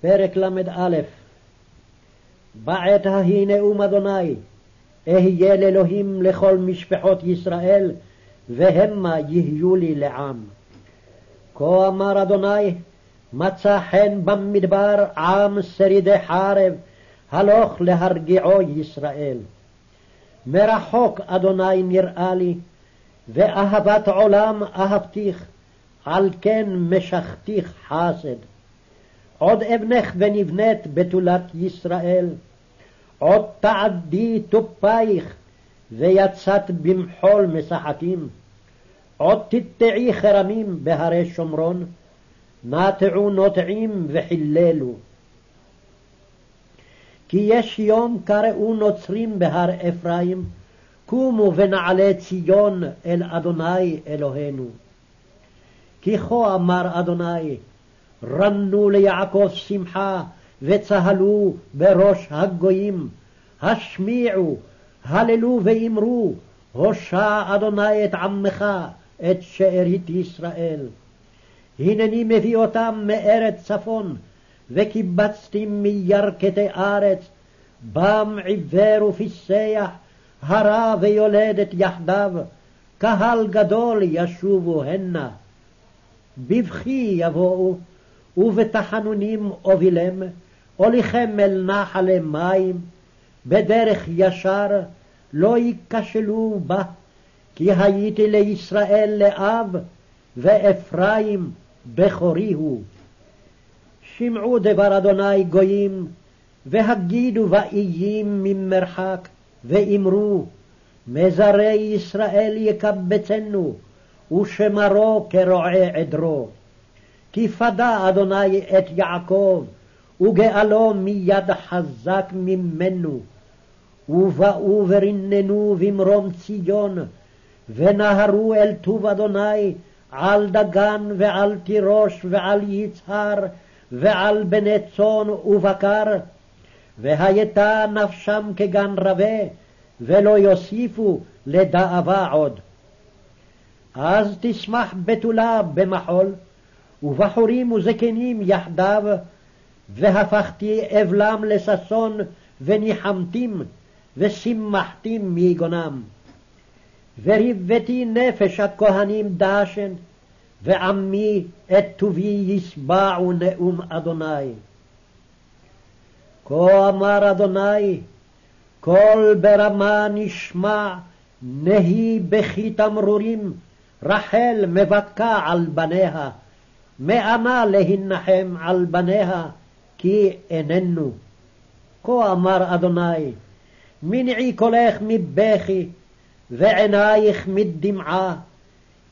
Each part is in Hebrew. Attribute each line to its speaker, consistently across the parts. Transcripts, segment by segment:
Speaker 1: פרק ל"א בעת ההיא נאום אדוני אהיה לאלוהים לכל משפחות ישראל והמה יהיו לי לעם. כה אמר אדוני מצא חן במדבר עם שרידי חרב הלוך להרגיעו ישראל. מרחוק אדוני נראה לי ואהבת עולם אהבתיך על כן משכתיך חסד. עוד אבנך ונבנית בתולת ישראל, עוד תעדי תופייך, ויצאת במחול משחקים. עוד תטעי חרמים בהרי שומרון, נטעו נוטעים וחיללו. כי יש יום קראו נוצרים בהר אפרים, קומו ונעלה ציון אל אדוני אלוהינו. כי כה אמר אדוני, רנו ליעקב שמחה, וצהלו בראש הגויים, השמיעו, הללו ואמרו, הושע אדוני את עמך, את שארית ישראל. הנני מביא אותם מארץ צפון, וקיבצתי מירכתי ארץ, בם עיוור ופיסח, הרה ויולדת יחדיו, קהל גדול ישובו הנה. בבכי יבואו, ובתחנונים אובילם, הוליכם אל נחלי מים, בדרך ישר לא ייכשלו בה, כי הייתי לישראל לאב, ואפרים בכורי הוא. שמעו דבר אדוני גויים, והגידו באיים ממרחק, ואמרו, מזרי ישראל יקבצנו, ושמרו כרועה עדרו. כי פדה אדוני את יעקב, וגאלו מיד חזק ממנו. ובאו ורננו במרום ציון, ונהרו אל טוב אדוני על דגן ועל תירוש ועל יצהר ועל בני צאן ובקר, והייתה נפשם כגן רבה, ולא יוסיפו לדאבה עוד. אז תשמח בתולה במחול, ובחורים וזקנים יחדיו, והפכתי אבלם לששון וניחמתים, ושימחתים מיגונם. וריבתי נפש הכהנים דשן, ועמי את טובי ישבעו נאום אדוני. כה אמר אדוני, קול ברמה נשמע, נהי בכי תמרורים, רחל מבכה על בניה, מאנה להנחם על בניה, כי איננו. כה אמר אדוני, מנעי קולך מבכי, ועינייך מדמעה,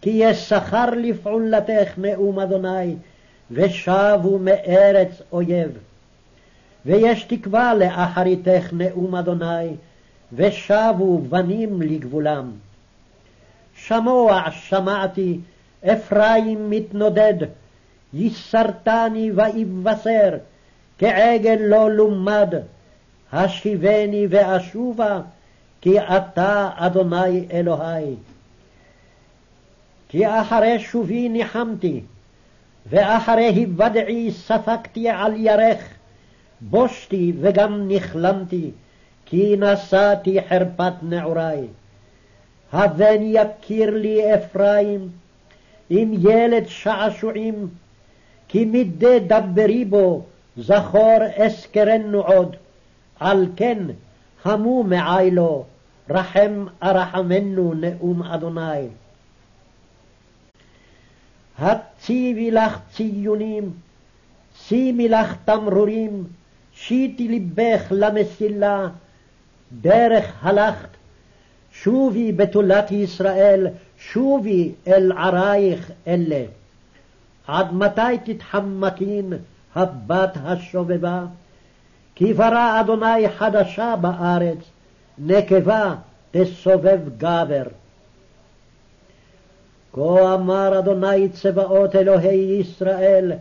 Speaker 1: כי יש שכר לפעולתך נאום אדוני, ושבו מארץ אויב. ויש תקווה לאחריתך נאום אדוני, ושבו בנים לגבולם. שמוע שמעתי, אפרים מתנודד, ייסרתני ואבשר, כעגל לא לומד, השיבני ואשובה, כי אתה אדוני אלוהי. כי אחרי שובי ניחמתי, ואחרי היוודעי ספקתי על ירך, בושתי וגם נכלמתי, כי נשאתי חרפת נעורי. הבן יכיר לי אפרים, עם ילד שעשועים, כי מדי דברי בו, זכור אזכרנו עוד, על כן המו מעי לו, רחם ארחמנו נאום אדוני. הציבי לך ציונים, שימי לך תמרורים, שיטי לבך למסילה, דרך הלכת, שובי בתולת ישראל, שובי אל ערייך אלה. עד מתי תתחמקין, הבת השובבה? כי ברא אדוני חדשה בארץ, נקבה תסובב גבר. כה אמר אדוני צבאות אלוהי ישראל,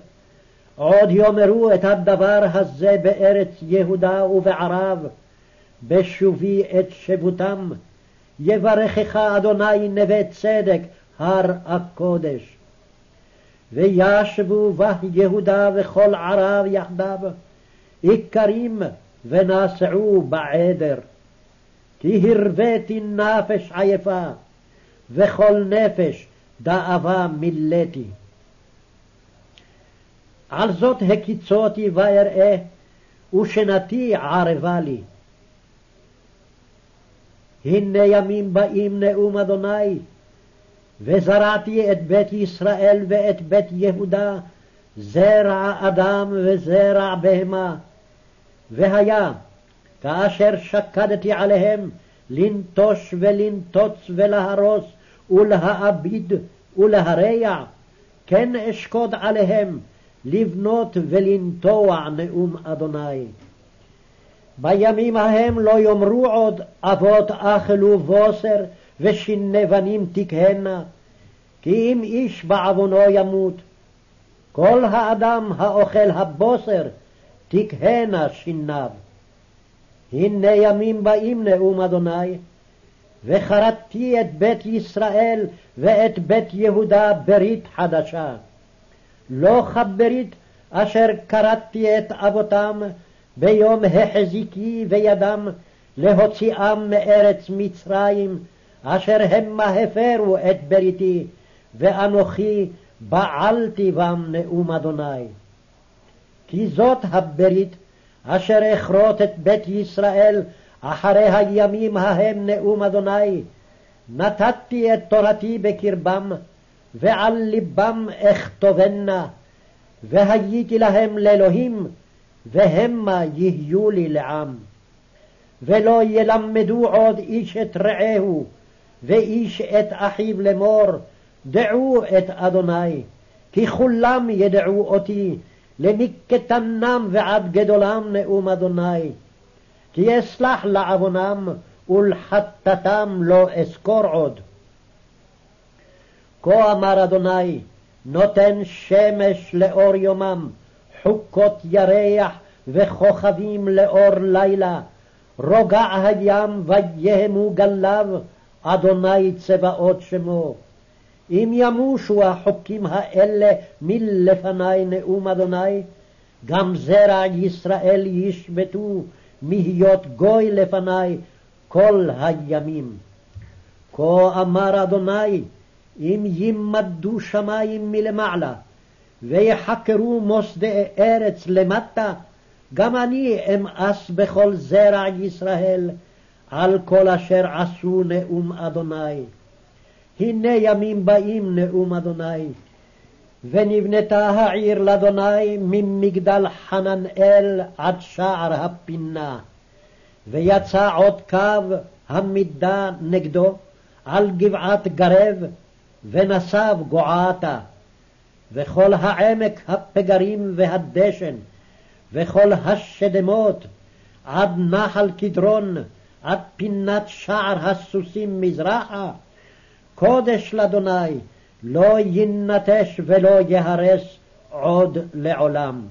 Speaker 1: עוד יאמרו את הדבר הזה בארץ יהודה ובערב, בשובי את שבותם, יברכך אדוני נווה צדק, הר הקודש. וישבו בה יהודה וכל ערב יחדיו, איכרים ונסעו בעדר. כי הרוויתי נפש עייפה, וכל נפש דאבה מילאתי. על זאת הקיצותי ואראה, ושנתי ערבה לי. הנה ימים באים נאום אדוני, וזרעתי את בית ישראל ואת בית יהודה, זרע אדם וזרע בהמה. והיה, כאשר שקדתי עליהם, לנטוש ולנטוץ ולהרוס ולהאביד ולהרע, כן אשקוד עליהם, לבנות ולנטוע נאום אדוני. בימים ההם לא יאמרו עוד אבות אכלו בוסר ושיני בנים תקהנה, כי אם איש בעוונו ימות, כל האדם האוכל הבוסר תקהנה שיניו. הנה ימים באים נאום אדוני, וכרתתי את בית ישראל ואת בית יהודה ברית חדשה. לא כברית אשר כרתתי את אבותם ביום החזיקי בידם להוציאם מארץ מצרים, אשר המה הפרו את בריתי, ואנוכי בעלתי בם נאום אדוני. כי זאת הברית אשר אכרות את בית ישראל אחרי הימים ההם נאום אדוני, נתתי את תורתי בקרבם, ועל ליבם אכתובנה, והייתי להם לאלוהים, והמה יהיו לי לעם. ולא ילמדו עוד איש את רעהו, ואיש את אחיו לאמור, דעו את אדוני, כי כולם ידעו אותי, למקטנם ועד גדולם נאום אדוני. כי אסלח לעוונם ולחטאתם לא אזכור עוד. כה אמר אדוני, נותן שמש לאור יומם, חוקות ירח וכוכבים לאור לילה, רוגע הים ויהמו גליו, אדוני צבאות שמו. אם ימושו החוקים האלה מלפני נאום אדוני, גם זרע ישראל ישבתו מהיות גוי לפני כל הימים. כה אמר אדוני, אם ימדו שמים מלמעלה, ויחקרו מוסדי ארץ למטה, גם אני אמאס בכל זרע ישראל, על כל אשר עשו נאום אדוני. הנה ימים באים נאום אדוני. ונבנתה העיר לאדוני ממגדל חננאל עד שער הפינה. ויצא עוד קו המידה נגדו על גבעת גרב, ונסב גועתה. וכל העמק הפגרים והדשן, וכל השדמות, עד נחל קדרון, עד פינת שער הסוסים מזרחה, קודש לאדוני, לא יינטש ולא יהרס עוד לעולם.